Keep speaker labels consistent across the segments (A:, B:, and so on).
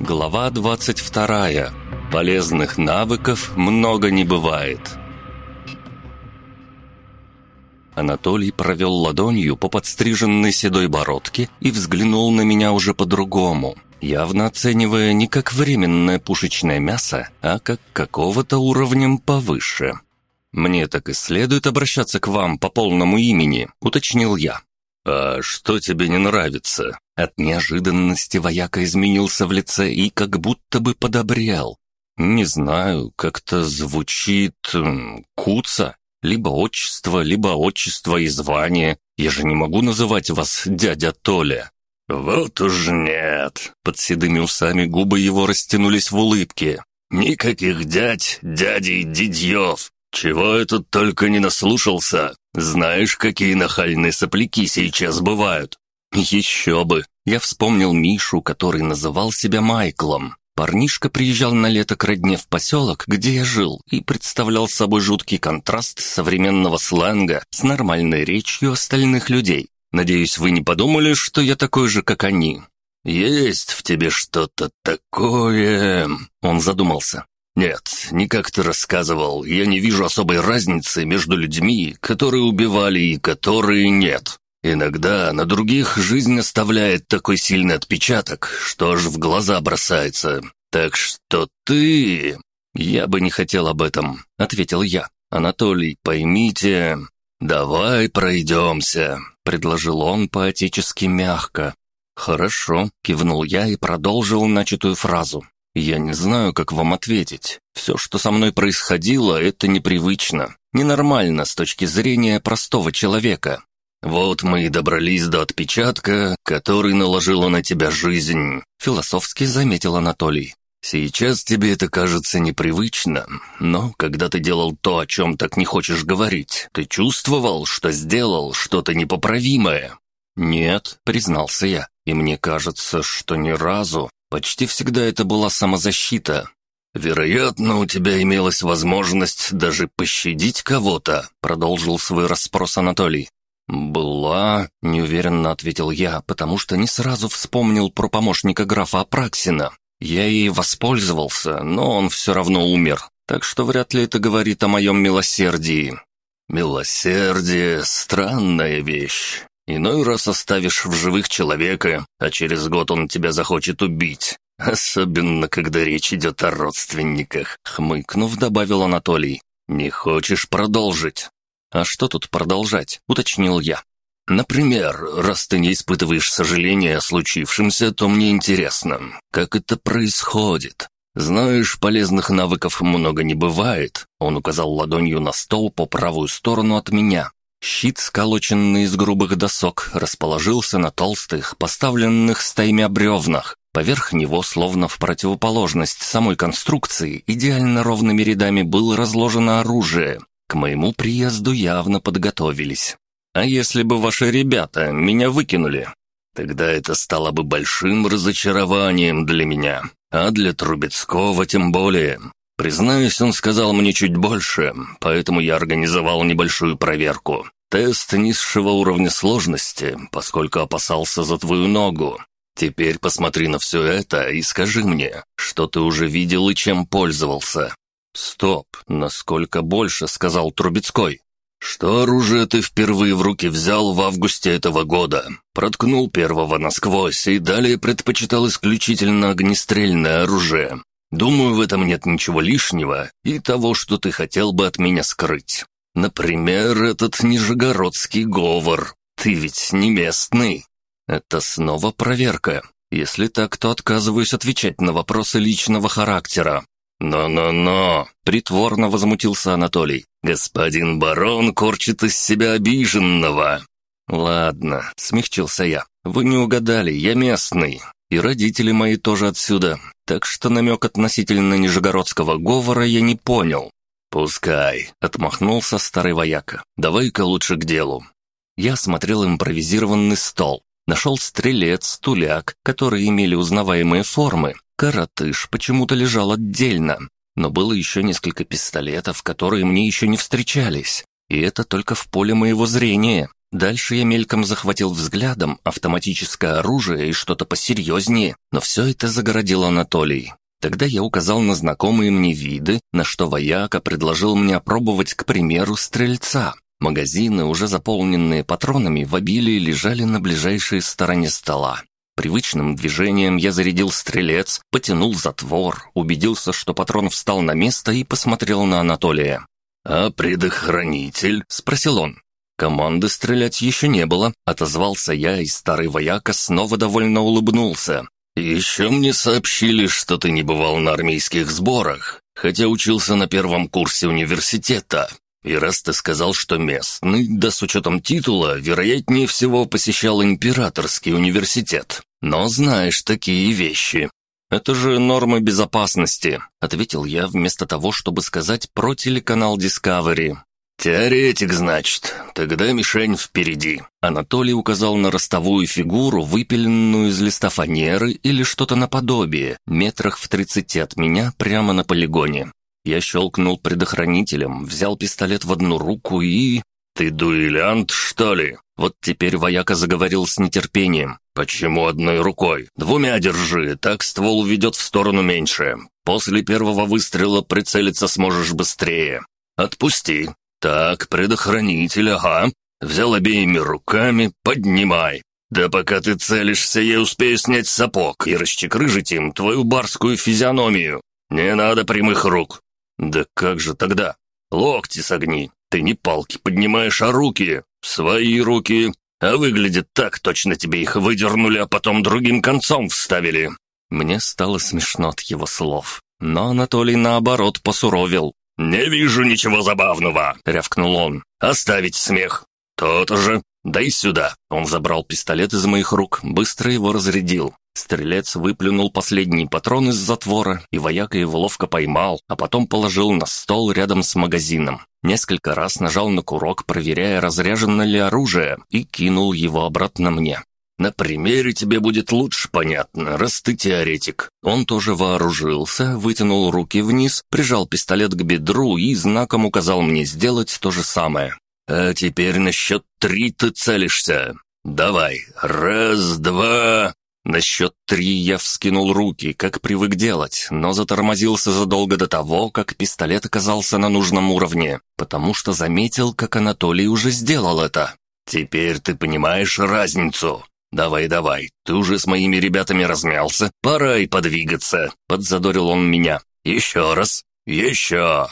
A: Глава 22. Полезных навыков много не бывает. Анатолий провел ладонью по подстриженной седой бородке и взглянул на меня уже по-другому, явно оценивая не как временное пушечное мясо, а как какого-то уровнем повыше. «Мне так и следует обращаться к вам по полному имени», — уточнил я. «А что тебе не нравится?» От неожиданности вояка изменился в лице и как будто бы подобрел. «Не знаю, как-то звучит... куца. Либо отчество, либо отчество и звание. Я же не могу называть вас дядя Толя». «Вот уж нет!» Под седыми усами губы его растянулись в улыбке. «Никаких дядь, дядей, дядьев! Чего я тут только не наслушался! Знаешь, какие нахальные сопляки сейчас бывают? Еще бы! Я вспомнил Мишу, который называл себя Майклом. Парнишка приезжал на лето к родне в поселок, где я жил, и представлял собой жуткий контраст современного сленга с нормальной речью остальных людей. Надеюсь, вы не подумали, что я такой же, как они. Есть в тебе что-то такое... Он задумался. «Нет, не как ты рассказывал. Я не вижу особой разницы между людьми, которые убивали и которые нет. Иногда на других жизнь оставляет такой сильный отпечаток, что аж в глаза бросается. Так что ты...» «Я бы не хотел об этом», — ответил я. «Анатолий, поймите...» «Давай пройдемся», — предложил он поотечески мягко. «Хорошо», — кивнул я и продолжил начатую фразу. «Я не знаю, как вам ответить. Все, что со мной происходило, это непривычно, ненормально с точки зрения простого человека. Вот мы и добрались до отпечатка, который наложила на тебя жизнь», — философски заметил Анатолий. «Сейчас тебе это кажется непривычно, но когда ты делал то, о чем так не хочешь говорить, ты чувствовал, что сделал что-то непоправимое?» «Нет», — признался я, — «и мне кажется, что ни разу. Почти всегда это была самозащита. «Вероятно, у тебя имелась возможность даже пощадить кого-то», — продолжил свой расспрос Анатолий. «Была», — неуверенно ответил я, потому что не сразу вспомнил про помощника графа Апраксина. Я ей воспользовался, но он все равно умер, так что вряд ли это говорит о моем милосердии. «Милосердие — странная вещь. Иной раз оставишь в живых человека, а через год он тебя захочет убить. Особенно, когда речь идет о родственниках», — хмыкнув, добавил Анатолий. «Не хочешь продолжить?» «А что тут продолжать?» — уточнил я. «Например, раз ты не испытываешь сожаления о случившемся, то мне интересно, как это происходит. Знаешь, полезных навыков много не бывает». Он указал ладонью на стол по правую сторону от меня. Щит, сколоченный из грубых досок, расположился на толстых, поставленных стаймя бревнах. Поверх него, словно в противоположность самой конструкции, идеально ровными рядами было разложено оружие. К моему приезду явно подготовились. А если бы ваши ребята меня выкинули? Тогда это стало бы большим разочарованием для меня, а для Трубецкого тем более. Признаюсь, он сказал мне чуть больше, поэтому я организовал небольшую проверку. Тест низшего уровня сложности, поскольку опасался за твою ногу. Теперь посмотри на все это и скажи мне, что ты уже видел и чем пользовался». «Стоп, насколько больше?» — сказал Трубецкой. «Что оружие ты впервые в руки взял в августе этого года? Проткнул первого насквозь и далее предпочитал исключительно огнестрельное оружие. Думаю, в этом нет ничего лишнего и того, что ты хотел бы от меня скрыть. Например, этот нижегородский говор. Ты ведь не местный. Это снова проверка. Если так, то отказываюсь отвечать на вопросы личного характера. «Но-но-но!» — притворно возмутился Анатолий. «Господин барон корчит из себя обиженного!» «Ладно», — смягчился я. «Вы не угадали, я местный. И родители мои тоже отсюда, так что намек относительно нижегородского говора я не понял. «Пускай», — отмахнулся старый вояка. «Давай-ка лучше к делу». Я смотрел импровизированный стол. Нашел стрелец, туляк, которые имели узнаваемые формы. Каратыш почему-то лежал отдельно. Но было еще несколько пистолетов, которые мне еще не встречались. И это только в поле моего зрения. Дальше я мельком захватил взглядом автоматическое оружие и что-то посерьезнее, но все это загородил Анатолий. Тогда я указал на знакомые мне виды, на что вояка предложил мне опробовать, к примеру, стрельца. Магазины, уже заполненные патронами, в обилии лежали на ближайшей стороне стола. Привычным движением я зарядил стрелец, потянул затвор, убедился, что патрон встал на место и посмотрел на Анатолия. «А предохранитель?» — спросил он. Команды стрелять еще не было, отозвался я, и старый вояка снова довольно улыбнулся. «Еще мне сообщили, что ты не бывал на армейских сборах, хотя учился на первом курсе университета. И раз ты сказал, что местный, да с учетом титула, вероятнее всего посещал императорский университет. Но знаешь такие вещи. Это же нормы безопасности, ответил я вместо того, чтобы сказать про телеканал Discovery. «Теоретик, значит. Тогда мишень впереди». Анатолий указал на ростовую фигуру, выпиленную из листа фанеры или что-то наподобие, метрах в тридцати от меня, прямо на полигоне. Я щелкнул предохранителем, взял пистолет в одну руку и... «Ты дуэлянт, что ли?» Вот теперь вояка заговорил с нетерпением. «Почему одной рукой? Двумя держи, так ствол уведет в сторону меньше. После первого выстрела прицелиться сможешь быстрее. Отпусти. Так, предохранитель, ага. Взял обеими руками, поднимай. Да пока ты целишься, я успею снять сапог и расчекрыжить им твою барскую физиономию. Не надо прямых рук. «Да как же тогда? Локти согни. Ты не палки поднимаешь, а руки. Свои руки. А выглядит так, точно тебе их выдернули, а потом другим концом вставили». Мне стало смешно от его слов. Но Анатолий, наоборот, посуровил. «Не вижу ничего забавного», — рявкнул он. «Оставить смех. То-то же. Дай сюда». Он забрал пистолет из моих рук, быстро его разрядил. Стрелец выплюнул последний патрон из затвора, и вояка его ловко поймал, а потом положил на стол рядом с магазином. Несколько раз нажал на курок, проверяя, разряжено ли оружие, и кинул его обратно мне. «На примере тебе будет лучше понятно, раз ты теоретик». Он тоже вооружился, вытянул руки вниз, прижал пистолет к бедру и знаком указал мне сделать то же самое. «А теперь на счет три ты целишься. Давай, раз, два...» На счет три я вскинул руки, как привык делать, но затормозился задолго до того, как пистолет оказался на нужном уровне, потому что заметил, как Анатолий уже сделал это. «Теперь ты понимаешь разницу. Давай, давай, ты уже с моими ребятами размялся, пора и подвигаться», — подзадорил он меня. «Еще раз, еще».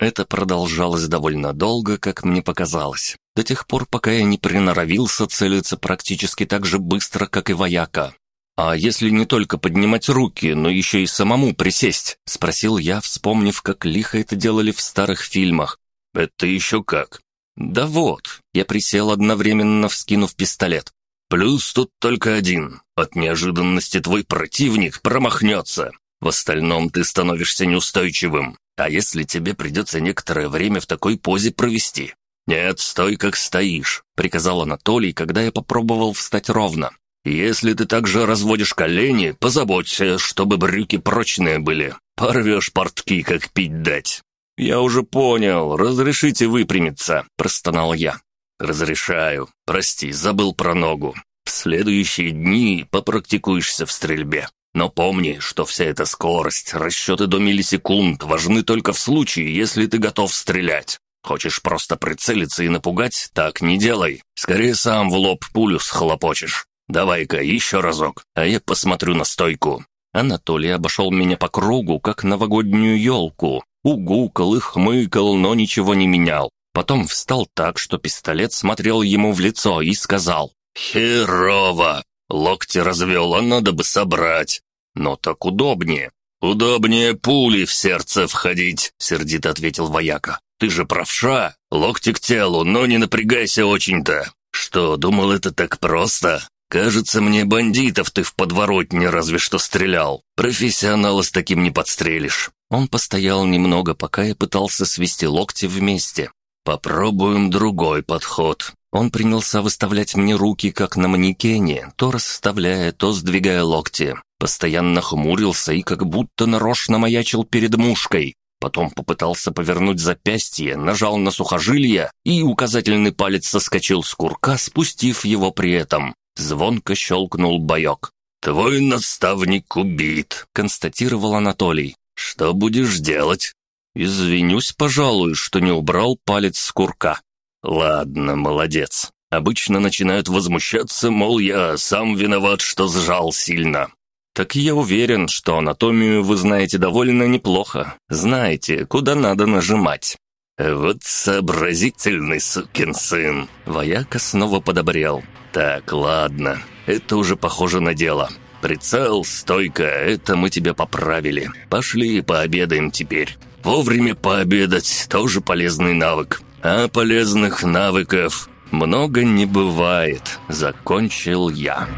A: Это продолжалось довольно долго, как мне показалось, до тех пор, пока я не приноровился целиться практически так же быстро, как и вояка. «А если не только поднимать руки, но еще и самому присесть?» — спросил я, вспомнив, как лихо это делали в старых фильмах. «Это еще как?» «Да вот», — я присел одновременно, вскинув пистолет. «Плюс тут только один. От неожиданности твой противник промахнется. В остальном ты становишься неустойчивым. А если тебе придется некоторое время в такой позе провести?» «Нет, стой, как стоишь», — приказал Анатолий, когда я попробовал встать ровно. Если ты также разводишь колени, позаботься, чтобы брюки прочные были. Порвешь портки, как пить дать». «Я уже понял. Разрешите выпрямиться», — простонал я. «Разрешаю. Прости, забыл про ногу. В следующие дни попрактикуешься в стрельбе. Но помни, что вся эта скорость, расчеты до миллисекунд важны только в случае, если ты готов стрелять. Хочешь просто прицелиться и напугать? Так не делай. Скорее сам в лоб пулю схлопочешь. «Давай-ка еще разок, а я посмотрю на стойку». Анатолий обошел меня по кругу, как новогоднюю елку. Угукал и хмыкал, но ничего не менял. Потом встал так, что пистолет смотрел ему в лицо и сказал «Херово! Локти развел, а надо бы собрать. Но так удобнее. Удобнее пули в сердце входить», — сердито ответил вояка. «Ты же правша, локти к телу, но не напрягайся очень-то. Что, думал, это так просто? «Кажется, мне бандитов ты в подворотне разве что стрелял. Профессионала с таким не подстрелишь». Он постоял немного, пока я пытался свести локти вместе. «Попробуем другой подход». Он принялся выставлять мне руки, как на манекене, то расставляя, то сдвигая локти. Постоянно хмурился и как будто нарочно маячил перед мушкой. потом попытался повернуть запястье, нажал на сухожилие, и указательный палец соскочил с курка, спустив его при этом. Звонко щелкнул боек. «Твой наставник убит», — констатировал Анатолий. «Что будешь делать?» «Извинюсь, пожалуй, что не убрал палец с курка». «Ладно, молодец. Обычно начинают возмущаться, мол, я сам виноват, что сжал сильно. Так я уверен, что анатомию вы знаете довольно неплохо. Знаете, куда надо нажимать. Вот сообразительный сукин сын. Вояка снова подобрел. Так, ладно, это уже похоже на дело. Прицел, стойка, это мы тебя поправили. Пошли пообедаем теперь. Вовремя пообедать тоже полезный навык. А полезных навыков много не бывает, закончил я.